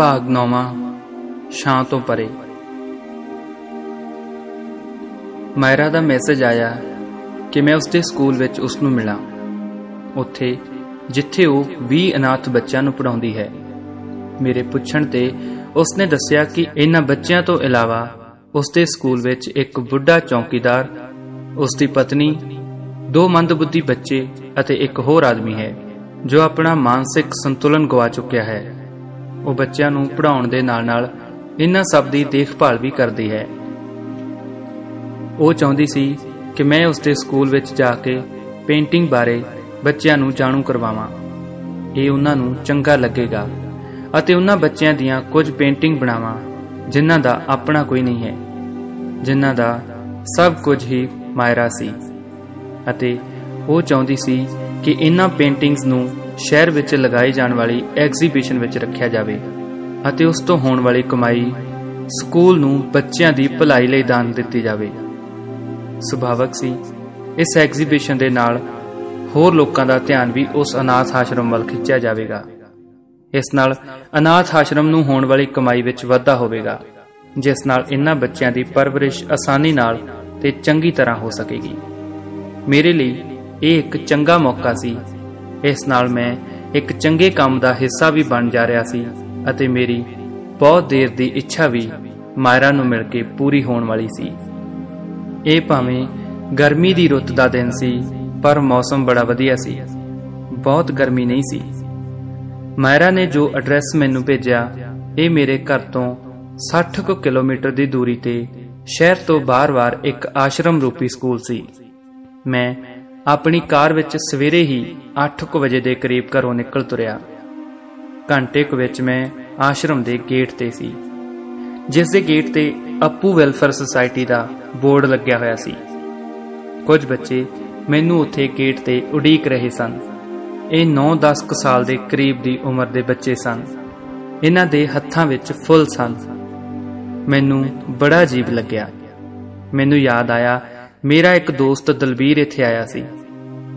ਭਾਗ ਨੌਵਾਂ ਛਾਂ ਤੋਂ ਪਰੇ। ਮਾਇਰਾ ਦਾ ਮੈਸੇਜ ਆਇਆ ਕਿ ਮੈਂ ਉਸਦੇ ਸਕੂਲ ਵਿੱਚ ਉਸ ਨੂੰ ਮਿਲਾਂ। ਉੱਥੇ, ਜਿੱਥੇ ਉਹ 20 ਅਨਾਥ ਬੱਚਿਆਂ ਨੂੰ ਪੜਾਉਂਦੀ ਹੈ। ਮੇਰੇ ਪੁੱਛਣ ਤੇ ਉਸਨੇ ਦੱਸਿਆ ਕਿ ਇਹਨਾਂ ਬੱਚਿਆਂ ਤੋਂ ਇਲਾਵਾ ਉਸਦੇ ਸਕੂਲ ਵਿੱਚ ਇੱਕ ਬੁੱਢਾ ਚੌਕੀਦਾਰ, ਉਸਦੀ ਪਤਨੀ, ਦੋ ਮੰਦਬੁੱਧੀ ਬੱਚੇ ਅਤੇ ਇੱਕ ਹੋਰ ਆਦਮੀ ਹੈ, ਜੋ ਆਪਣਾ ਮਾਨਸਿਕ ਸੰਤੁਲਨ ਗਵਾ ਚੁੱਕਿਆ ਹੈ। ਉਹ ਬੱਚਿਆਂ ਨੂੰ ਪੜ੍ਹਾਉਣ ਦੇ ਨਾਲ-ਨਾਲ ਇਹਨਾਂ ਸਭ ਦੀ ਦੇਖਭਾਲ ਵੀ ਕਰਦੀ ਹੈ। ਉਹ ਚਾਹੁੰਦੀ ਸੀ ਕਿ ਮੈਂ ਉਸਦੇ ਸਕੂਲ ਵਿੱਚ ਜਾ ਕੇ ਪੇਂਟਿੰਗ ਬਾਰੇ ਬੱਚਿਆਂ ਨੂੰ ਜਾਣੂ ਕਰਵਾਵਾਂ। ਇਹ ਉਹਨਾਂ ਨੂੰ ਚੰਗਾ ਲੱਗੇਗਾ ਅਤੇ ਉਹਨਾਂ ਬੱਚਿਆਂ ਦੀਆਂ ਕੁਝ ਪੇਂਟਿੰਗ ਬਣਾਵਾਂ, ਜਿਨ੍ਹਾਂ ਦਾ ਆਪਣਾ ਕੋਈ ਨਹੀਂ ਹੈ, ਜਿਨ੍ਹਾਂ ਦਾ ਸਭ ਕੁਝ ਹੀ ਮਾਇਰਾ ਸੀ। ਅਤੇ ਉਹ ਚਾਹੁੰਦੀ ਸੀ ਕਿ ਇਹਨਾਂ ਪੇਂਟਿੰਗਸ ਨੂੰ ਸ਼ਹਿਰ ਵਿੱਚ ਲਗਾਈ ਜਾਣ ਵਾਲੀ ਐਗਜ਼ੀਬਿਸ਼ਨ ਵਿੱਚ ਰੱਖਿਆ ਜਾਵੇ ਅਤੇ ਉਸ ਤੋਂ ਹੋਣ ਵਾਲੀ ਕਮਾਈ ਸਕੂਲ ਨੂੰ ਬੱਚਿਆਂ ਦੀ ਭਲਾਈ ਲਈ ਦਾਨ ਦਿੱਤੀ ਜਾਵੇ। ਸੁਭਾਵਕ ਸੀ। ਇਸ ਐਗਜ਼ੀਬਿਸ਼ਨ ਦੇ ਨਾਲ ਹੋਰ ਲੋਕਾਂ ਦਾ ਧਿਆਨ ਵੀ ਉਸ ਅਨਾਥ ਆਸ਼ਰਮ ਵੱਲ ਖਿੱਚਿਆ ਜਾਵੇਗਾ। ਇਸ ਨਾਲ ਅਨਾਥ ਆਸ਼ਰਮ ਨੂੰ ਹੋਣ ਵਾਲੀ ਕਮਾਈ ਵਿੱਚ ਵਾਧਾ ਹੋਵੇਗਾ, ਜਿਸ ਨਾਲ ਇਹਨਾਂ ਬੱਚਿਆਂ ਦੀ ਪਰਵਰਿਸ਼ ਆਸਾਨੀ ਨਾਲ ਤੇ ਚੰਗੀ ਤਰ੍ਹਾਂ ਹੋ ਸਕੇਗੀ। ਮੇਰੇ ਲਈ ਇਹ ਇੱਕ ਚੰਗਾ ਮੌਕਾ ਸੀ ਇਸ ਨਾਲ ਮੈਂ ਇੱਕ ਚੰਗੇ ਕੰਮ ਦਾ ਹਿੱਸਾ ਵੀ ਬਣ ਜਾ ਰਿਹਾ ਸੀ ਅਤੇ ਮੇਰੀ ਬਹੁਤ ਦੇਰ ਦੀ ਇੱਛਾ ਵੀ ਮਾਇਰਾ ਨੂੰ ਮਿਲ ਕੇ ਪੂਰੀ ਹੋਣ ਵਾਲੀ ਸੀ। ਇਹ ਭਾਵੇਂ ਗਰਮੀ ਦੀ ਰੁੱਤ ਦਾ ਦਿਨ ਸੀ, ਪਰ ਮੌਸਮ ਬੜਾ ਵਧੀਆ ਸੀ। ਬਹੁਤ ਗਰਮੀ ਨਹੀਂ ਸੀ। ਮਾਇਰਾ ਨੇ ਜੋ ਐਡਰੈਸ ਮੈਨੂੰ ਭੇਜਿਆ, ਇਹ ਮੇਰੇ ਘਰ ਤੋਂ 60 ਕੁ ਕਿਲੋਮੀਟਰ ਦੀ ਦੂਰੀ ਤੇ ਸ਼ਹਿਰ ਤੋਂ ਬਾਹਰ-ਬਾਹਰ ਇੱਕ ਆਸ਼ਰਮ ਰੂਪੀ ਸਕੂਲ ਸੀ। ਮੈਂ ਆਪਣੀ ਕਾਰ ਵਿੱਚ ਸਵੇਰੇ ਹੀ 8 ਕੁ ਵਜੇ ਦੇ ਕਰੀਬ ਘਰੋਂ ਨਿਕਲ ਤੁਰਿਆ। ਘੰਟੇ ਕੁ ਵਿੱਚ ਮੈਂ ਆਸ਼ਰਮ ਦੇ ਗੇਟ ਤੇ ਸੀ, ਜਿਸ ਦੇ ਗੇਟ ਤੇ ਅੱਪੂ ਵੈਲਫੇਅਰ ਸੁਸਾਇਟੀ ਦਾ ਬੋਰਡ ਲੱਗਿਆ ਹੋਇਆ ਸੀ। ਕੁਝ ਬੱਚੇ ਮੈਨੂੰ ਉੱਥੇ ਗੇਟ ਤੇ ਉਡੀਕ ਰਹੇ ਸਨ। ਇਹ 9-10 ਕੁ ਸਾਲ ਦੇ ਕਰੀਬ ਦੀ ਉਮਰ ਦੇ ਬੱਚੇ ਸਨ। ਇਹਨਾਂ ਦੇ ਹੱਥਾਂ ਵਿੱਚ ਫੁੱਲ ਸਨ। ਮੈਨੂੰ ਬੜਾ ਅਜੀਬ ਲੱਗਿਆ। ਮੈਨੂੰ ਯਾਦ ਆਇਆ ਮੇਰਾ ਇੱਕ ਦੋਸਤ ਦਲਬੀਰ ਇੱਥੇ ਆਇਆ ਸੀ।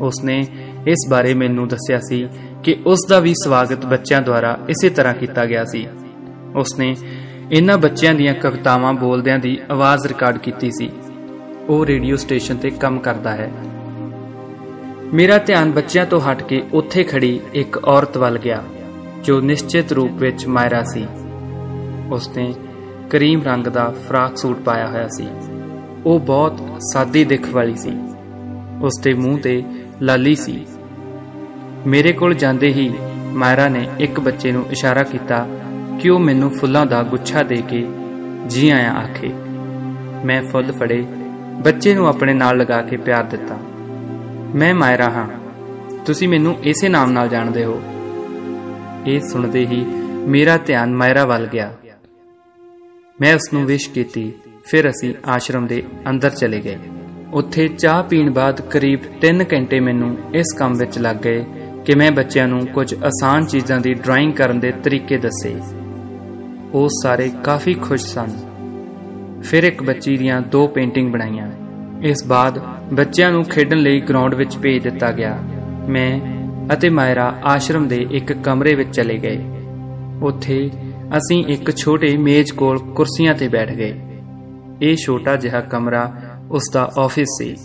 ਉਸਨੇ ਇਸ ਬਾਰੇ ਮੈਨੂੰ ਦੱਸਿਆ ਸੀ ਕਿ ਉਸ ਦਾ ਵੀ ਸਵਾਗਤ ਬੱਚਿਆਂ ਦੁਆਰਾ ਇਸੇ ਤਰ੍ਹਾਂ ਕੀਤਾ ਗਿਆ ਸੀ। ਉਸਨੇ ਇਹਨਾਂ ਬੱਚਿਆਂ ਦੀਆਂ ਕਵਿਤਾਵਾਂ ਬੋਲਦਿਆਂ ਦੀ ਆਵਾਜ਼ ਰਿਕਾਰਡ ਕੀਤੀ ਸੀ। ਉਹ ਰੇਡੀਓ ਸਟੇਸ਼ਨ ਤੇ ਕੰਮ ਕਰਦਾ ਹੈ। ਮੇਰਾ ਧਿਆਨ ਬੱਚਿਆਂ ਤੋਂ ਹਟ ਕੇ ਉੱਥੇ ਖੜੀ ਇੱਕ ਔਰਤ ਵੱਲ ਗਿਆ, ਜੋ ਨਿਸ਼ਚਿਤ ਰੂਪ ਵਿੱਚ ਮਾਇਰਾ ਸੀ। ਉਸਨੇ ਕਰੀਮ ਰੰਗ ਦਾ ਫਰਾਕ ਸੂਟ ਪਾਇਆ ਹੋਇਆ ਸੀ। ਉਹ ਬਹੁਤ ਸਾਦੀ ਦਿੱਖ ਵਾਲੀ ਸੀ। ਉਸ ਦੇ ਮੂੰਹ ਤੇ ਲਾਲੀ ਸੀ। ਮੇਰੇ ਕੋਲ ਜਾਂਦੇ ਹੀ ਮਾਇਰਾ ਨੇ ਇੱਕ ਬੱਚੇ ਨੂੰ ਇਸ਼ਾਰਾ ਕੀਤਾ ਕਿ ਉਹ ਮੈਨੂੰ ਫੁੱਲਾਂ ਦਾ ਗੁੱਛਾ ਦੇ ਕੇ ਜੀ ਆਇਆ ਆਖੇ। ਮੈਂ ਫੁੱਲ ਫੜੇ, ਬੱਚੇ ਨੂੰ ਆਪਣੇ ਨਾਲ ਲਗਾ ਕੇ ਪਿਆਰ ਦਿੱਤਾ। ਮੈਂ ਮਾਇਰਾ ਹਾਂ, ਤੁਸੀਂ ਮੈਨੂੰ ਇਸੇ ਨਾਮ ਨਾਲ ਜਾਣਦੇ ਹੋ। ਇਹ ਸੁਣਦੇ ਹੀ ਮੇਰਾ ਧਿਆਨ ਮਾਇਰਾ ਵੱਲ ਗਿਆ। ਮੈਂ ਉਸ ਨੂੰ ਵਿਸ਼ ਕੀਤੀ। ਫਿਰ ਅਸੀਂ ਆਸ਼ਰਮ ਦੇ ਅੰਦਰ ਚਲੇ ਗਏ। ਉੱਥੇ ਚਾਹ ਪੀਣ ਬਾਅਦ ਕਰੀਬ 3 ਘੰਟੇ ਮੈਨੂੰ ਇਸ ਕੰਮ ਵਿੱਚ ਲੱਗ ਗਏ ਕਿ ਮੈਂ ਬੱਚਿਆਂ ਨੂੰ ਕੁਝ ਆਸਾਨ ਚੀਜ਼ਾਂ ਦੀ ਡਰਾਇੰਗ ਕਰਨ ਦੇ ਤਰੀਕੇ ਦੱਸੇ। ਉਹ ਸਾਰੇ ਕਾਫੀ ਖੁਸ਼ ਸਨ। ਫਿਰ ਇੱਕ ਬੱਚੀ ਦੀਆਂ ਦੋ ਪੇਂਟਿੰਗ ਬਣਾਈਆਂ। ਇਸ ਬਾਅਦ ਬੱਚਿਆਂ ਨੂੰ ਖੇਡਣ ਲਈ ਗਰਾਊਂਡ ਵਿੱਚ ਭੇਜ ਦਿੱਤਾ ਗਿਆ। ਮੈਂ ਅਤੇ ਮਾਇਰਾ ਆਸ਼ਰਮ ਦੇ ਇੱਕ ਕਮਰੇ ਵਿੱਚ ਚਲੇ ਗਏ। ਉੱਥੇ ਅਸੀਂ ਇੱਕ ਛੋਟੇ ਮੇਜ਼ ਕੋਲ ਕੁਰਸੀਆਂ ਤੇ ਬੈਠ ਗਏ। ਇਹ ਛੋਟਾ ਜਿਹਾ ਕਮਰਾ ਉਸ ਦਾ ਆਫਿਸ ਸੀ,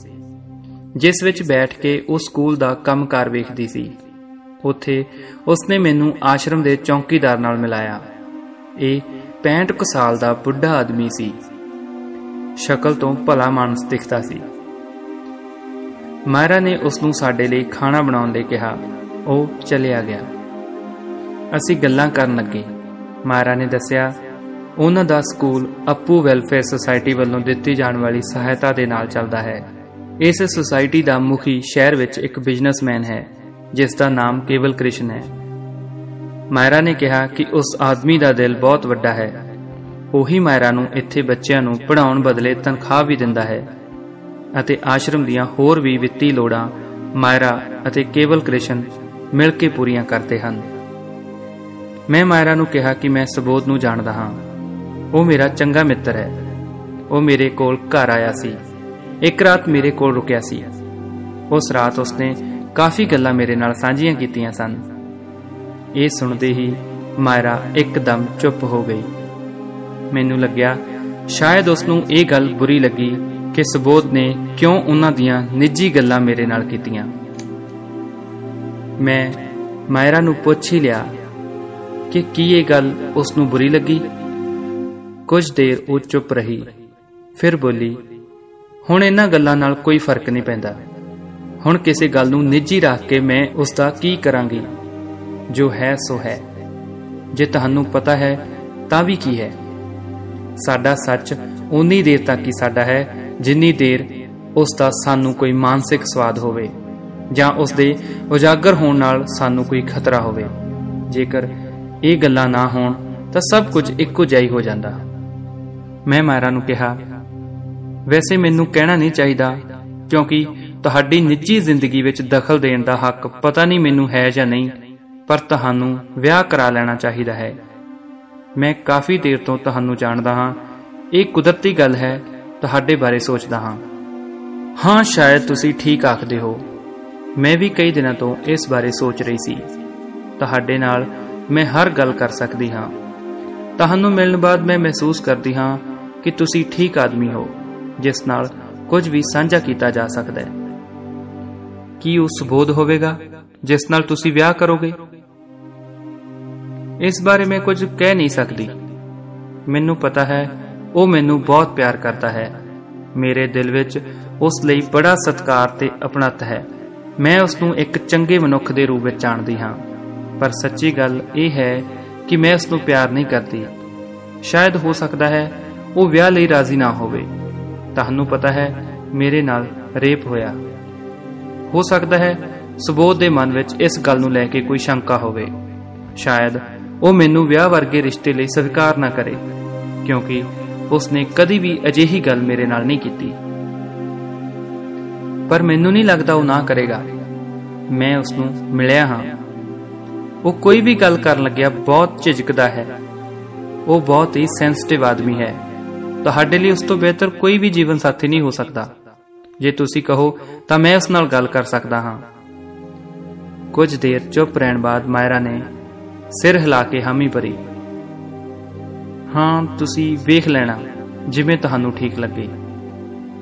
ਜਿਸ ਵਿੱਚ ਬੈਠ ਕੇ ਉਹ ਸਕੂਲ ਦਾ ਕੰਮਕਾਰ ਵੇਖਦੀ ਸੀ। ਉੱਥੇ ਉਸਨੇ ਮੈਨੂੰ ਆਸ਼ਰਮ ਦੇ ਚੌਕੀਦਾਰ ਨਾਲ ਮਿਲਾਇਆ। ਇਹ 65 ਕੁ ਸਾਲ ਦਾ ਬੁੱਢਾ ਆਦਮੀ ਸੀ। ਸ਼ਕਲ ਤੋਂ ਭਲਾ ਮਾਨਸ ਦਿਖਦਾ ਸੀ। ਮਾਇਰਾ ਨੇ ਉਸ ਨੂੰ ਸਾਡੇ ਲਈ ਖਾਣਾ ਬਣਾਉਣ ਲਈ ਕਿਹਾ। ਉਹ ਚਲਿਆ ਗਿਆ। ਅਸੀਂ ਗੱਲਾਂ ਕਰਨ ਲੱਗੇ। ਮਾਇਰਾ ਨੇ ਦੱਸਿਆ ਉਹਨਾਂ ਦਾ ਸਕੂਲ ਅੱਪੂ ਵੈਲਫੇਅਰ ਸੁਸਾਇਟੀ ਵੱਲੋਂ ਦਿੱਤੀ ਜਾਣ ਵਾਲੀ ਸਹਾਇਤਾ ਦੇ ਨਾਲ ਚੱਲਦਾ ਹੈ। ਇਸ ਸੁਸਾਇਟੀ ਦਾ ਮੁਖੀ ਸ਼ਹਿਰ ਵਿੱਚ ਇੱਕ ਬਿਜ਼ਨਸਮੈਨ ਹੈ, ਜਿਸ ਦਾ ਨਾਮ ਕੇਵਲ ਕ੍ਰਿਸ਼ਨ ਹੈ। ਮਾਇਰਾ ਨੇ ਕਿਹਾ ਕਿ ਉਸ ਆਦਮੀ ਦਾ ਦਿਲ ਬਹੁਤ ਵੱਡਾ ਹੈ। ਉਹੀ ਮਾਇਰਾ ਨੂੰ ਇੱਥੇ ਬੱਚਿਆਂ ਨੂੰ ਪੜ੍ਹਾਉਣ ਬਦਲੇ ਤਨਖਾਹ ਵੀ ਦਿੰਦਾ ਹੈ ਅਤੇ ਆਸ਼ਰਮ ਦੀਆਂ ਹੋਰ ਵੀ ਵਿੱਤੀ ਲੋੜਾਂ ਮਾਇਰਾ ਅਤੇ ਕੇਵਲ ਕ੍ਰਿਸ਼ਨ ਮਿਲ ਕੇ ਪੂਰੀਆਂ ਕਰਦੇ ਹਨ। ਮੈਂ ਮਾਇਰਾ ਨੂੰ ਕਿਹਾ ਕਿ ਮੈਂ ਸਬੋਧ ਨੂੰ ਜਾਣਦਾ ਹਾਂ। ਉਹ ਮੇਰਾ ਚੰਗਾ ਮਿੱਤਰ ਹੈ। ਉਹ ਮੇਰੇ ਕੋਲ ਘਰ ਆਇਆ ਸੀ। ਇੱਕ ਰਾਤ ਮੇਰੇ ਕੋਲ ਰੁਕਿਆ ਸੀ। ਉਸ ਰਾਤ ਉਸਨੇ ਕਾਫੀ ਗੱਲਾਂ ਮੇਰੇ ਨਾਲ ਸਾਂਝੀਆਂ ਕੀਤੀਆਂ ਸਨ। ਇਹ ਸੁਣਦੇ ਹੀ ਮਾਇਰਾ ਇੱਕਦਮ ਚੁੱਪ ਹੋ ਗਈ। ਮੈਨੂੰ ਲੱਗਿਆ ਸ਼ਾਇਦ ਉਸ ਨੂੰ ਇਹ ਗੱਲ ਬੁਰੀ ਲੱਗੀ ਕਿ ਸੁਬੋਧ ਨੇ ਕਿਉਂ ਉਹਨਾਂ ਦੀਆਂ ਨਿੱਜੀ ਗੱਲਾਂ ਮੇਰੇ ਨਾਲ ਕੀਤੀਆਂ। ਮੈਂ ਮਾਇਰਾ ਨੂੰ ਪੁੱਛ ਹੀ ਲਿਆ ਕਿ ਕੀ ਇਹ ਗੱਲ ਉਸ ਨੂੰ ਬੁਰੀ ਲੱਗੀ? ਕੁਝ ਦੇਰ ਉਹ ਚੁੱਪ ਰਹੀ। ਫਿਰ ਬੋਲੀ, ਹੁਣ ਇਹਨਾਂ ਗੱਲਾਂ ਨਾਲ ਕੋਈ ਫ਼ਰਕ ਨਹੀਂ ਪੈਂਦਾ। ਹੁਣ ਕਿਸੇ ਗੱਲ ਨੂੰ ਨਿੱਜੀ ਰੱਖ ਕੇ ਮੈਂ ਉਸ ਦਾ ਕੀ ਕਰਾਂਗੀ? ਜੋ ਹੈ, ਸੋ ਹੈ। ਜੇ ਤੁਹਾਨੂੰ ਪਤਾ ਹੈ, ਤਾਂ ਵੀ ਕੀ ਹੈ? ਸਾਡਾ ਸੱਚ ਉਨੀ ਦੇਰ ਤੱਕ ਹੀ ਸਾਡਾ ਹੈ, ਜਿੰਨੀ ਦੇਰ ਉਸ ਦਾ ਸਾਨੂੰ ਕੋਈ ਮਾਨਸਿਕ ਸਵਾਦ ਹੋਵੇ, ਜਾਂ ਉਸ ਦੇ ਉਜਾਗਰ ਹੋਣ ਨਾਲ ਸਾਨੂੰ ਕੋਈ ਖਤਰਾ ਹੋਵੇ। ਜੇਕਰ ਇਹ ਗੱਲਾਂ ਨਾ ਹੋਣ, ਤਾਂ ਸਭ ਕੁਝ ਇੱਕੋ ਜਿਹਾ ਹੀ ਹੋ ਜਾਂਦਾ। ਮੈਂ ਮਾਇਰਾ ਨੂੰ ਕਿਹਾ, ਵੈਸੇ ਮੈਨੂੰ ਕਹਿਣਾ ਨਹੀਂ ਚਾਹੀਦਾ, ਕਿਉਂਕਿ ਤੁਹਾਡੀ ਨਿੱਜੀ ਜ਼ਿੰਦਗੀ ਵਿੱਚ ਦਖਲ ਦੇਣ ਦਾ ਹੱਕ ਪਤਾ ਨਹੀਂ ਮੈਨੂੰ ਹੈ ਜਾਂ ਨਹੀਂ, ਪਰ ਤੁਹਾਨੂੰ ਵਿਆਹ ਕਰਾ ਲੈਣਾ ਚਾਹੀਦਾ ਹੈ। ਮੈਂ ਕਾਫੀ ਦੇਰ ਤੋਂ ਤੁਹਾਨੂੰ ਜਾਣਦਾ ਹਾਂ। ਇਹ ਕੁਦਰਤੀ ਗੱਲ ਹੈ, ਤੁਹਾਡੇ ਬਾਰੇ ਸੋਚਦਾ ਹਾਂ। ਹਾਂ, ਸ਼ਾਇਦ ਤੁਸੀਂ ਠੀਕ ਆਖਦੇ ਹੋ। ਮੈਂ ਵੀ ਕਈ ਦਿਨਾਂ ਤੋਂ ਇਸ ਬਾਰੇ ਸੋਚ ਰਹੀ ਸੀ। ਤੁਹਾਡੇ ਨਾਲ ਮੈਂ ਹਰ ਗੱਲ ਕਰ ਸਕਦੀ ਹਾਂ। ਤੁਹਾਨੂੰ ਮਿਲਣ ਬਾਅਦ ਮੈਂ ਮਹਿਸੂਸ ਕਰਦੀ ਹਾਂ ਕਿ ਤੁਸੀਂ ਠੀਕ ਆਦਮੀ ਹੋ, ਜਿਸ ਨਾਲ ਕੁਝ ਵੀ ਸਾਂਝਾ ਕੀਤਾ ਜਾ ਸਕਦਾ ਹੈ। ਕੀ ਉਹ ਸੁਬੋਧ ਹੋਵੇਗਾ, ਜਿਸ ਨਾਲ ਤੁਸੀਂ ਵਿਆਹ ਕਰੋਗੇ? ਇਸ ਬਾਰੇ ਮੈਂ ਕੁਝ ਕਹਿ ਨਹੀਂ ਸਕਦੀ। ਮੈਨੂੰ ਪਤਾ ਹੈ, ਉਹ ਮੈਨੂੰ ਬਹੁਤ ਪਿਆਰ ਕਰਦਾ ਹੈ। ਮੇਰੇ ਦਿਲ ਵਿੱਚ ਉਸ ਲਈ ਬੜਾ ਸਤਿਕਾਰ ਤੇ ਅਪਣਤ ਹੈ। ਮੈਂ ਉਸ ਨੂੰ ਇੱਕ ਚੰਗੇ ਮਨੁੱਖ ਦੇ ਰੂਪ ਵਿੱਚ ਜਾਣਦੀ ਹਾਂ। ਪਰ ਸੱਚੀ ਗੱਲ ਇਹ ਹੈ ਕਿ ਮੈਂ ਉਸ ਨੂੰ ਪਿਆਰ ਨਹੀਂ ਕਰਦੀ। ਸ਼ਾਇਦ ਹੋ ਸਕਦਾ ਹੈ ਉਹ ਵਿਆਹ ਲਈ ਰਾਜ਼ੀ ਨਾ ਹੋਵੇ। ਤੁਹਾਨੂੰ ਪਤਾ ਹੈ, ਮੇਰੇ ਨਾਲ ਰੇਪ ਹੋਇਆ। ਹੋ ਸਕਦਾ ਹੈ, ਸੁਬੋਧ ਦੇ ਮਨ ਵਿੱਚ ਇਸ ਗੱਲ ਨੂੰ ਲੈ ਕੇ ਕੋਈ ਸ਼ੰਕਾ ਹੋਵੇ। ਸ਼ਾਇਦ ਉਹ ਮੈਨੂੰ ਵਿਆਹ ਵਰਗੇ ਰਿਸ਼ਤੇ ਲਈ ਸਵੀਕਾਰ ਨਾ ਕਰੇ, ਕਿਉਂਕਿ ਉਸਨੇ ਕਦੀ ਵੀ ਅਜਿਹੀ ਗੱਲ ਮੇਰੇ ਨਾਲ ਨਹੀਂ ਕੀਤੀ। ਪਰ ਮੈਨੂੰ ਨਹੀਂ ਲੱਗਦਾ ਉਹ ਨਾ ਕਰੇਗਾ। ਮੈਂ ਉਸ ਨੂੰ ਮਿਲਿਆ ਹਾਂ। ਉਹ ਕੋਈ ਵੀ ਗੱਲ ਕਰਨ ਲੱਗਿਆ ਬਹੁਤ ਝਿਜਕਦਾ ਹੈ। ਉਹ ਬਹੁਤ ਹੀ ਸੈਂਸਿਟਿਵ ਆਦਮੀ ਹੈ। ਤੁਹਾਡੇ ਲਈ ਉਸ ਤੋਂ ਬਿਹਤਰ ਕੋਈ ਵੀ ਜੀਵਨ ਸਾਥੀ ਨਹੀਂ ਹੋ ਸਕਦਾ। ਜੇ ਤੁਸੀਂ ਕਹੋ, ਤਾਂ ਮੈਂ ਉਸ ਨਾਲ ਗੱਲ ਕਰ ਸਕਦਾ ਹਾਂ। ਕੁਝ ਦੇਰ ਚੁੱਪ ਰਹਿਣ ਬਾਅਦ ਮਾਇਰਾ ਨੇ ਸਿਰ ਹਿਲਾ ਕੇ ਹਾਮੀ ਭਰੀ। ਹਾਂ, ਤੁਸੀਂ ਵੇਖ ਲੈਣਾ, ਜਿਵੇਂ ਤੁਹਾਨੂੰ ਠੀਕ ਲੱਗੇ।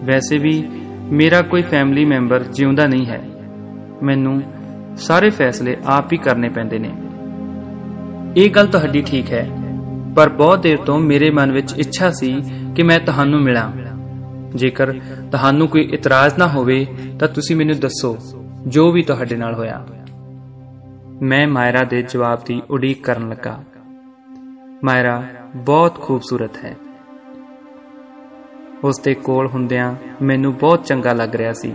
ਵੈਸੇ ਵੀ ਮੇਰਾ ਕੋਈ ਫੈਮਿਲੀ ਮੈਂਬਰ ਜਿਉਂਦਾ ਨਹੀਂ ਹੈ। ਮੈਨੂੰ ਸਾਰੇ ਫੈਸਲੇ ਆਪ ਹੀ ਕਰਨੇ ਪੈਂਦੇ ਨੇ। ਇਹ ਗੱਲ ਤੁਹਾਡੀ ਠੀਕ ਹੈ, ਪਰ ਬਹੁਤ ਦੇਰ ਤੋਂ ਮੇਰੇ ਮਨ ਵਿੱਚ ਇੱਛਾ ਸੀ ਕਿ ਮੈਂ ਤੁਹਾਨੂੰ ਮਿਲਾਂ। ਜੇਕਰ ਤੁਹਾਨੂੰ ਕੋਈ ਇਤਰਾਜ਼ ਨਾ ਹੋਵੇ, ਤਾਂ ਤੁਸੀਂ ਮੈਨੂੰ ਦੱਸੋ, ਜੋ ਵੀ ਤੁਹਾਡੇ ਨਾਲ ਹੋਇਆ। ਮੈਂ ਮਾਇਰਾ ਦੇ ਜਵਾਬ ਦੀ ਉਡੀਕ ਕਰਨ ਲੱਗਾ। ਮਾਇਰਾ ਬਹੁਤ ਖੂਬਸੂਰਤ ਹੈ। ਉਸ ਦੇ ਕੋਲ ਹੁੰਦਿਆਂ ਮੈਨੂੰ ਬਹੁਤ ਚੰਗਾ ਲੱਗ ਰਿਹਾ ਸੀ।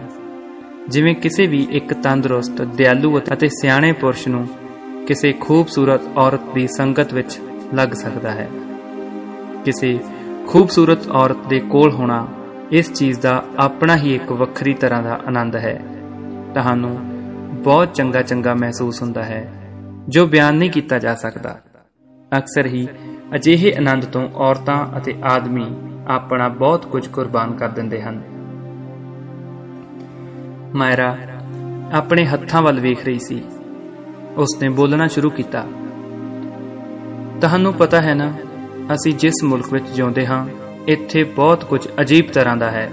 ਜਿਵੇਂ ਕਿਸੇ ਵੀ ਇੱਕ ਤੰਦਰੁਸਤ, ਦਿਆਲੂ ਅਤੇ ਸਿਆਣੇ ਪੁਰਸ਼ ਨੂੰ ਕਿਸੇ ਖੂਬਸੂਰਤ ਔਰਤ ਦੀ ਸੰਗਤ ਵਿੱਚ ਲੱਗ ਸਕਦਾ ਹੈ। ਕਿਸੇ ਖੂਬਸੂਰਤ ਔਰਤ ਦੇ ਕੋਲ ਹੋਣਾ ਇਸ ਚੀਜ਼ ਦਾ ਆਪਣਾ ਹੀ ਇੱਕ ਵੱਖਰੀ ਤਰ੍ਹਾਂ ਦਾ ਆਨੰਦ ਹੈ। ਤੁਹਾਨੂੰ ਬਹੁਤ ਚੰਗਾ ਚੰਗਾ ਮਹਿਸੂਸ ਹੁੰਦਾ ਹੈ, ਜੋ ਬਿਆਨ ਨਹੀਂ ਕੀਤਾ ਜਾ ਸਕਦਾ। ਅਕਸਰ ਹੀ ਅਜਿਹੇ ਆਨੰਦ ਤੋਂ ਔਰਤਾਂ ਅਤੇ ਆਦਮੀ ਆਪਣਾ ਬਹੁਤ ਕੁਝ ਕੁਰਬਾਨ ਕਰ ਦਿੰਦੇ ਹਨ। ਮਾਇਰਾ, ਆਪਣੇ ਹੱਥਾਂ ਵੱਲ ਵੇਖ ਰਹੀ ਸੀ। ਉਸਨੇ ਬੋਲਣਾ ਸ਼ੁਰੂ ਕੀਤਾ। ਤੁਹਾਨੂੰ ਪਤਾ ਹੈ ਨਾ, ਅਸੀਂ ਜਿਸ ਮੁਲਕ ਵਿੱਚ ਜਿਉਂਦੇ ਹਾਂ, ਇੱਥੇ ਬਹੁਤ ਕੁਝ ਅਜੀਬ ਤਰ੍ਹਾਂ ਦਾ ਹੈ।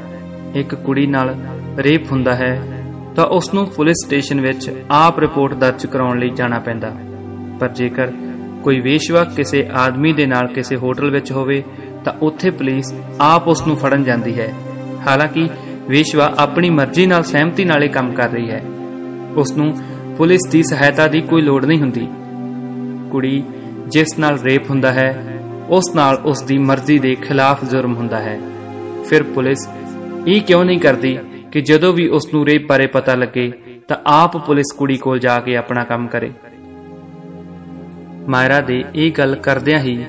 ਇੱਕ ਕੁੜੀ ਨਾਲ ਰੇਪ ਹੁੰਦਾ ਹੈ, ਤਾਂ ਉਸ ਨੂੰ ਪੁਲਿਸ ਸਟੇਸ਼ਨ ਵਿੱਚ ਆਪ ਰਿਪੋਰਟ ਦਰਜ ਕਰਾਉਣ ਲਈ ਜਾਣਾ ਪੈਂਦਾ। ਪਰ ਜੇਕਰ ਕੋਈ ਵੇਸ਼ਵਾ ਕਿਸੇ ਆਦਮੀ ਦੇ ਨਾਲ ਕਿਸੇ ਹੋਟਲ ਵਿੱਚ ਹੋਵੇ, ਤਾਂ ਉੱਥੇ ਪੁਲਿਸ ਆਪ ਉਸ ਨੂੰ ਫੜਨ ਜਾਂਦੀ ਹੈ। ਹਾਲਾਂਕਿ ਵੇਸ਼ਵਾ ਆਪਣੀ ਮਰਜ਼ੀ ਨਾਲ ਸਹਿਮਤੀ ਨਾਲ ਇਹ ਕੰਮ ਕਰ ਰਹੀ ਹੈ। ਉਸ ਨੂੰ ਪੁਲਿਸ ਦੀ ਸਹਾਇਤਾ ਦੀ ਕੋਈ ਲੋੜ ਨਹੀਂ ਹੁੰਦੀ। ਕੁੜੀ ਜਿਸ ਨਾਲ ਰੇਪ ਹੁੰਦਾ ਹੈ, ਉਸ ਨਾਲ ਉਸ ਦੀ ਮਰਜ਼ੀ ਦੇ ਖਿਲਾਫ ਜੁਰਮ ਹੁੰਦਾ ਹੈ। ਫਿਰ ਪੁਲਿਸ ਇਹ ਕਿਉਂ ਨਹੀਂ ਕਰਦੀ ਕਿ ਜਦੋਂ ਵੀ ਉਸ ਨੂੰ ਰੇਪ ਬਾਰੇ ਪਤਾ ਲੱਗੇ, ਤਾਂ ਆਪ ਪੁਲਿਸ ਕੁੜੀ ਕੋਲ ਜਾ ਕੇ ਆਪਣਾ ਕੰਮ ਕਰੇ। ਮਾਇਰਾ ਦੇ ਇਹ ਗੱਲ ਕਰਦਿਆਂ ਹੀ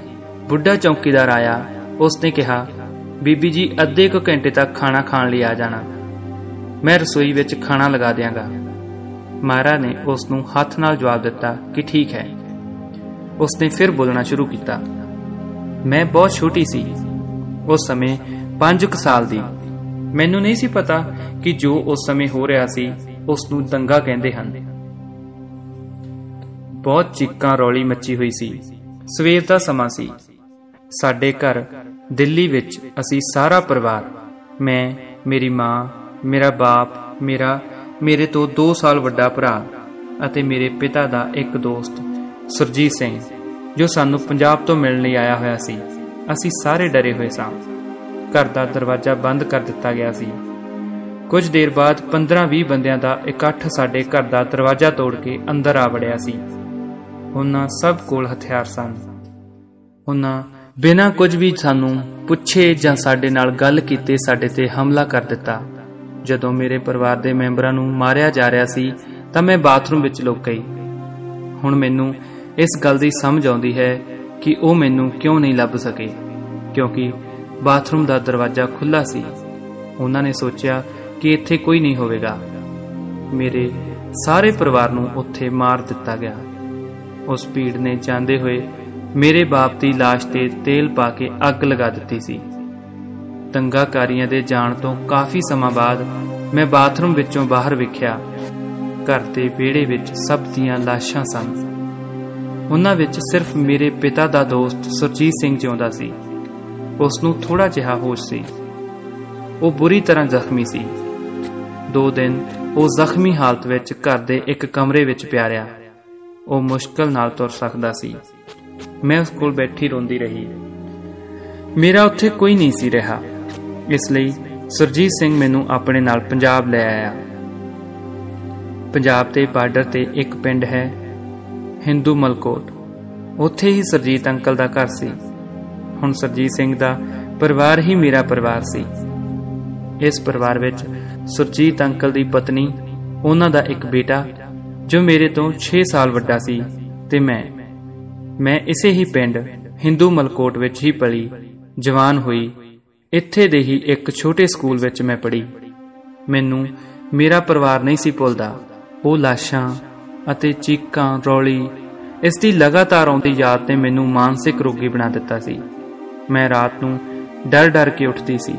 ਬੁੱਢਾ ਚੌਕੀਦਾਰ ਆਇਆ। ਉਸਨੇ ਕਿਹਾ ਬੀਬੀ ਜੀ ਅੱਧੇ ਕੁ ਘੰਟੇ ਤੱਕ ਖਾਣਾ ਖਾਣ ਲਈ ਆ ਜਾਣਾ। ਮੈਂ ਰਸੋਈ ਵਿੱਚ ਖਾਣਾ ਲਗਾ ਦਿਆਂਗਾ। ਮਾਇਰਾ ਨੇ ਉਸ ਨੂੰ ਹੱਥ ਨਾਲ ਜਵਾਬ ਦਿੱਤਾ ਕਿ ਠੀਕ ਹੈ। ਉਸਨੇ ਫਿਰ ਬੋਲਣਾ ਸ਼ੁਰੂ ਕੀਤਾ। ਮੈਂ ਬਹੁਤ ਛੋਟੀ ਸੀ। ਉਸ ਸਮੇਂ 5 ਸਾਲ ਦੀ। ਮੈਨੂੰ ਨਹੀਂ ਸੀ ਪਤਾ ਕਿ ਜੋ ਉਸ ਸਮੇਂ ਹੋ ਰਿਹਾ ਸੀ ਉਸ ਨੂੰ ਦੰਗਾ ਕਹਿੰਦੇ ਹਨ। ਬਹੁਤ ਚੀਕਾਂ ਰੌਲੀ ਮੱਚੀ ਹੋਈ ਸੀ। ਸਵੇਰ ਦਾ ਸਮਾਂ ਸੀ। ਸਾਡੇ ਘਰ, ਦਿੱਲੀ ਵਿੱਚ ਅਸੀਂ ਸਾਰਾ ਪਰਿਵਾਰ, ਮੈਂ, ਮੇਰੀ ਮਾਂ, ਮੇਰਾ ਬਾਪ, ਮੇਰਾ, ਮੇਰੇ ਤੋਂ 2 ਸਾਲ ਵੱਡਾ ਭਰਾ ਅਤੇ ਮੇਰੇ ਪਿਤਾ ਦਾ ਇੱਕ ਦੋਸਤ, ਸੁਰਜੀਤ ਸਿੰਘ, ਜੋ ਸਾਨੂੰ ਪੰਜਾਬ ਤੋਂ ਮਿਲਣ ਲਈ ਆਇਆ ਹੋਇਆ ਸੀ। ਅਸੀਂ ਸਾਰੇ ਡਰੇ ਹੋਏ ਸਾਂ। ਘਰ ਦਾ ਦਰਵਾਜ਼ਾ ਬੰਦ ਕਰ ਦਿੱਤਾ ਗਿਆ ਸੀ। ਕੁਝ ਦੇਰ ਬਾਅਦ 15-20 ਬੰਦਿਆਂ ਦਾ ਇਕੱਠ ਸਾਡੇ ਘਰ ਦਾ ਦਰਵਾਜ਼ਾ ਤੋੜ ਕੇ ਅੰਦਰ ਆ ਵੜਿਆ ਸੀ। ਉਹਨਾਂ ਸਭ ਕੋਲ ਹਥਿਆਰ ਸਨ। ਉਹਨਾਂ ਬਿਨਾਂ ਕੁਝ ਵੀ ਸਾਨੂੰ ਪੁੱਛੇ ਜਾਂ ਸਾਡੇ ਨਾਲ ਗੱਲ ਕੀਤੇ ਸਾਡੇ ਤੇ ਹਮਲਾ ਕਰ ਦਿੱਤਾ। ਜਦੋਂ ਮੇਰੇ ਪਰਿਵਾਰ ਦੇ ਮੈਂਬਰਾਂ ਨੂੰ ਮਾਰਿਆ ਜਾ ਰਿਹਾ ਸੀ, ਤਾਂ ਮੈਂ ਬਾਥਰੂਮ ਵਿੱਚ ਲੁਕ ਗਈ। ਹੁਣ ਮੈਨੂੰ ਇਸ ਗੱਲ ਦੀ ਸਮਝ ਆਉਂਦੀ ਹੈ ਕਿ ਉਹ ਮੈਨੂੰ ਕਿਉਂ ਨਹੀਂ ਲੱਭ ਸਕੇ, ਕਿਉਂਕਿ ਬਾਥਰੂਮ ਦਾ ਦਰਵਾਜ਼ਾ ਖੁੱਲਾ ਸੀ। ਉਹਨਾਂ ਨੇ ਸੋਚਿਆ ਕਿ ਇੱਥੇ ਕੋਈ ਨਹੀਂ ਹੋਵੇਗਾ। ਮੇਰੇ ਸਾਰੇ ਪਰਿਵਾਰ ਨੂੰ ਉੱਥੇ ਮਾਰ ਦਿੱਤਾ ਗਿਆ। ਉਸ ਭੀੜ ਨੇ ਜਾਂਦੇ ਹੋਏ ਮੇਰੇ ਬਾਪ ਦੀ ਲਾਸ਼ ਤੇ ਤੇਲ ਪਾ ਕੇ ਅੱਗ ਲਗਾ ਦਿੱਤੀ ਸੀ। ਦੰਗਾਕਾਰੀਆਂ ਦੇ ਜਾਣ ਤੋਂ ਕਾਫੀ ਸਮਾਂ ਬਾਅਦ ਮੈਂ ਬਾਥਰੂਮ ਵਿੱਚੋਂ ਬਾਹਰ ਵੇਖਿਆ। ਘਰ ਦੇ ਵਿਹੜੇ ਵਿੱਚ ਸਭ ਦੀਆਂ ਲਾਸ਼ਾਂ ਸਨ। ਉਹਨਾਂ ਵਿੱਚ ਸਿਰਫ ਮੇਰੇ ਪਿਤਾ ਦਾ ਦੋਸਤ ਸੁਰਜੀਤ ਸਿੰਘ ਜਿਉਂਦਾ ਸੀ। ਉਸ ਨੂੰ ਥੋੜਾ ਜਿਹਾ ਹੋਸ਼ ਸੀ। ਉਹ ਬੁਰੀ ਤਰ੍ਹਾਂ ਜ਼ਖਮੀ ਸੀ। ਦੋ ਦਿਨ ਉਹ ਜ਼ਖਮੀ ਹਾਲਤ ਵਿੱਚ ਘਰ ਦੇ ਇੱਕ ਕਮਰੇ ਵਿੱਚ ਪਿਆ ਰਿਹਾ। ਉਹ ਮੁਸ਼ਕਲ ਨਾਲ ਤੁਰ ਸਕਦਾ ਸੀ। ਮੈਂ ਉਸ ਕੋਲ ਬੈਠੀ ਰੋਂਦੀ ਰਹੀ। ਮੇਰਾ ਉੱਥੇ ਕੋਈ ਨਹੀਂ ਸੀ ਰਿਹਾ। ਇਸ ਲਈ ਸੁਰਜੀਤ ਸਿੰਘ ਮੈਨੂੰ ਆਪਣੇ ਨਾਲ ਪੰਜਾਬ ਲੈ ਆਇਆ। ਪੰਜਾਬ ਦੇ ਬਾਰਡਰ ਤੇ ਇੱਕ ਪਿੰਡ ਹੈ, ਹਿੰਦੂ ਮਲਕੋਟ। ਉੱਥੇ ਹੀ ਸਰਜੀਤ ਅੰਕਲ ਦਾ ਘਰ ਸੀ। ਹੁਣ ਸਰਜੀਤ ਸਿੰਘ ਦਾ ਪਰਿਵਾਰ ਹੀ ਮੇਰਾ ਪਰਿਵਾਰ ਸੀ। ਇਸ ਪਰਿਵਾਰ ਵਿੱਚ ਸੁਰਜੀਤ ਅੰਕਲ ਦੀ ਪਤਨੀ, ਉਹਨਾਂ ਦਾ ਇੱਕ ਬੇਟਾ, ਜੋ ਮੇਰੇ ਤੋਂ 6 ਸਾਲ ਵੱਡਾ ਸੀ, ਤੇ ਮੈਂ। ਮੈਂ ਇਸੇ ਹੀ ਪਿੰਡ ਹਿੰਦੂ ਮਲਕੋਟ ਵਿੱਚ ਹੀ ਪਲੀ ਜਵਾਨ ਹੋਈ। ਇੱਥੇ ਦੇ ਹੀ ਇੱਕ ਛੋਟੇ ਸਕੂਲ ਵਿੱਚ ਮੈਂ ਪੜ੍ਹੀ। ਮੈਨੂੰ ਮੇਰਾ ਪਰਿਵਾਰ ਨਹੀਂ ਸੀ ਭੁੱਲਦਾ। ਉਹ ਲਾਸ਼ਾਂ ਅਤੇ ਚੀਕਾਂ, ਰੌਲੀ, ਇਸ ਦੀ ਲਗਾਤਾਰ ਆਉਂਦੀ ਯਾਦ ਨੇ ਮੈਨੂੰ ਮਾਨਸਿਕ ਰੋਗੀ ਬਣਾ ਦਿੱਤਾ ਸੀ। ਮੈਂ ਰਾਤ ਨੂੰ ਡਰ ਡਰ ਕੇ ਉੱਠਦੀ ਸੀ।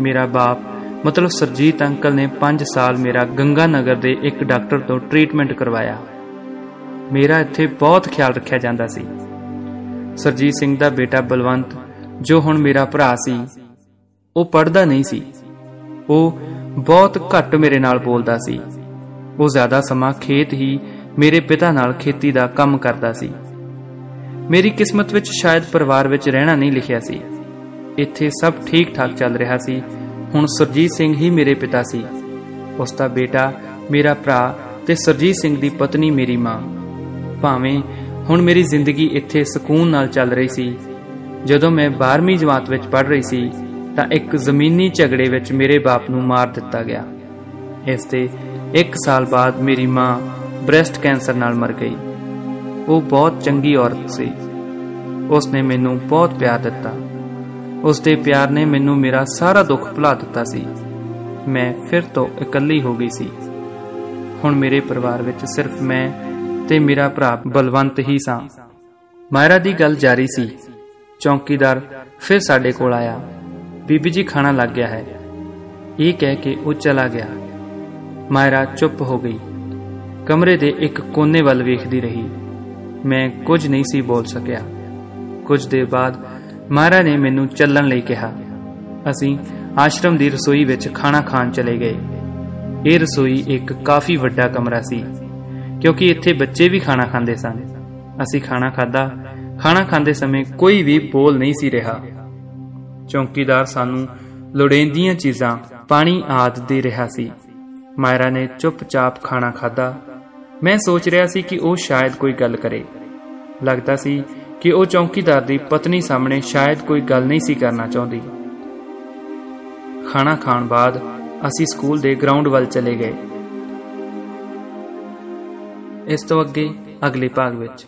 ਮੇਰਾ ਬਾਪ, ਮਤਲਬ ਸਰਜੀਤ ਅੰਕਲ ਨੇ 5 ਸਾਲ ਮੇਰਾ ਗੰਗਾ ਨਗਰ ਦੇ ਇੱਕ ਡਾਕਟਰ ਤੋਂ ਟ੍ਰੀਟਮੈਂਟ ਕਰਵਾਇਆ। ਮੇਰਾ ਇੱਥੇ ਬਹੁਤ ਖਿਆਲ ਰੱਖਿਆ ਜਾਂਦਾ ਸੀ। ਸਰਜੀਤ ਸਿੰਘ ਦਾ ਬੇਟਾ ਬਲਵੰਤ, ਜੋ ਹੁਣ ਮੇਰਾ ਭਰਾ ਸੀ, ਉਹ ਪੜਦਾ ਨਹੀਂ ਸੀ। ਉਹ ਬਹੁਤ ਘੱਟ ਮੇਰੇ ਨਾਲ ਬੋਲਦਾ ਸੀ। ਉਹ ਜ਼ਿਆਦਾ ਸਮਾਂ ਖੇਤ ਹੀ ਮੇਰੇ ਪਿਤਾ ਨਾਲ ਖੇਤੀ ਦਾ ਕੰਮ ਕਰਦਾ ਸੀ। ਮੇਰੀ ਕਿਸਮਤ ਵਿੱਚ ਸ਼ਾਇਦ ਪਰਿਵਾਰ ਵਿੱਚ ਰਹਿਣਾ ਨਹੀਂ ਲਿਖਿਆ ਸੀ। ਇੱਥੇ ਸਭ ਠੀਕ ਠਾਕ ਚੱਲ ਰਿਹਾ ਸੀ। ਹੁਣ ਸਰਜੀਤ ਸਿੰਘ ਹੀ ਮੇਰੇ ਪਿਤਾ ਸੀ। ਉਸ ਦਾ ਬੇਟਾ, ਮੇਰਾ ਭਰਾ ਤੇ ਸਰਜੀਤ ਸਿੰਘ ਦੀ ਪਤਨੀ ਮੇਰੀ ਮਾਂ। ਭਾਵੇਂ ਹੁਣ ਮੇਰੀ ਜ਼ਿੰਦਗੀ ਇੱਥੇ ਸਕੂਨ ਨਾਲ ਚੱਲ ਰਹੀ ਸੀ। ਜਦੋਂ ਮੈਂ 12ਵੀਂ ਜਮਾਤ ਵਿੱਚ ਪੜ੍ਹ ਰਹੀ ਸੀ, ਤਾਂ ਇੱਕ ਜ਼ਮੀਨੀ ਝਗੜੇ ਵਿੱਚ ਮੇਰੇ ਬਾਪ ਨੂੰ ਮਾਰ ਦਿੱਤਾ ਗਿਆ। ਇਸ ਦੇ 1 ਸਾਲ ਬਾਅਦ ਮੇਰੀ ਮਾਂ ਬ੍ਰੈਸਟ ਕੈਂਸਰ ਨਾਲ ਮਰ ਗਈ। ਉਹ ਬਹੁਤ ਚੰਗੀ ਔਰਤ ਸੀ। ਉਸ ਨੇ ਮੈਨੂੰ ਬਹੁਤ ਪਿਆਰ ਦਿੱਤਾ। ਉਸ ਦੇ ਪਿਆਰ ਨੇ ਮੈਨੂੰ ਮੇਰਾ ਸਾਰਾ ਦੁੱਖ ਭੁਲਾ ਦਿੱਤਾ ਸੀ। ਮੈਂ ਫਿਰ ਤੋਂ ਇਕੱਲੀ ਹੋ ਗਈ ਸੀ। ਹੁਣ ਮੇਰੇ ਪਰਿਵਾਰ ਵਿੱਚ ਸਿਰਫ ਮੈਂ ਤੇ ਮੇਰਾ ਭਰਾ ਬਲਵੰਤ ਹੀ ਸਾਂ। ਮਾਇਰਾ ਦੀ ਗੱਲ ਜਾਰੀ ਸੀ। ਚੌਕੀਦਾਰ ਫਿਰ ਸਾਡੇ ਕੋਲ ਆਇਆ। ਬੀਬੀ ਜੀ ਖਾਣਾ ਲੱਗ ਗਿਆ ਹੈ। ਇਹ ਕਹਿ ਕੇ ਉਹ ਚਲਾ ਗਿਆ। ਮਾਇਰਾ ਚੁੱਪ ਹੋ ਗਈ। ਕਮਰੇ ਦੇ ਇੱਕ ਕੋਨੇ ਵੱਲ ਵੇਖਦੀ ਰਹੀ। ਮੈਂ ਕੁਝ ਨਹੀਂ ਸੀ ਬੋਲ ਸਕਿਆ। ਕੁਝ ਦੇਰ ਬਾਅਦ ਮਾਇਰਾ ਨੇ ਮੈਨੂੰ ਚੱਲਣ ਲਈ ਕਿਹਾ। ਅਸੀਂ ਆਸ਼ਰਮ ਦੀ ਰਸੋਈ ਵਿੱਚ ਖਾਣਾ ਖਾਣ ਚਲੇ ਗਏ। ਇਹ ਰਸੋਈ ਇੱਕ ਕਾਫੀ ਵੱਡਾ ਕਮਰਾ ਸੀ। ਕਿਉਂਕਿ ਇੱਥੇ ਬੱਚੇ ਵੀ ਖਾਣਾ ਖਾਂਦੇ ਸਨ। ਅਸੀਂ ਖਾਣਾ ਖਾਦਾ ਖਾਣਾ ਖਾਂਦੇ ਸਮੇਂ ਕੋਈ ਵੀ ਬੋਲ ਨਹੀਂ ਸੀ ਰਿਹਾ। ਚੌਕੀਦਾਰ ਸਾਨੂੰ ਲੋੜੀਂਦੀਆਂ ਚੀਜ਼ਾਂ, ਪਾਣੀ ਆਦ ਦੇ ਰਿਹਾ ਸੀ। ਮਾਇਰਾ ਨੇ ਚੁੱਪਚਾਪ ਖਾਣਾ ਖਾਦਾ ਮੈਂ ਸੋਚ ਰਿਹਾ ਸੀ ਕਿ ਉਹ ਸ਼ਾਇਦ ਕੋਈ ਗੱਲ ਕਰੇ। ਲੱਗਦਾ ਸੀ ਕਿ ਉਹ ਚੌਕੀਦਾਰ ਦੀ ਪਤਨੀ ਸਾਹਮਣੇ ਸ਼ਾਇਦ ਕੋਈ ਗੱਲ ਨਹੀਂ ਸੀ ਕਰਨਾ ਚਾਹੁੰਦੀ। ਖਾਣਾ ਖਾਣ ਬਾਅਦ ਅਸੀਂ ਸਕੂਲ ਦੇ ਗਰਾਊਂਡ ਵੱਲ ਚਲੇ ਗਏ। ਇਸ ਤੋਂ ਅੱਗੇ ਅਗਲੇ ਭਾਗ ਵਿੱਚ।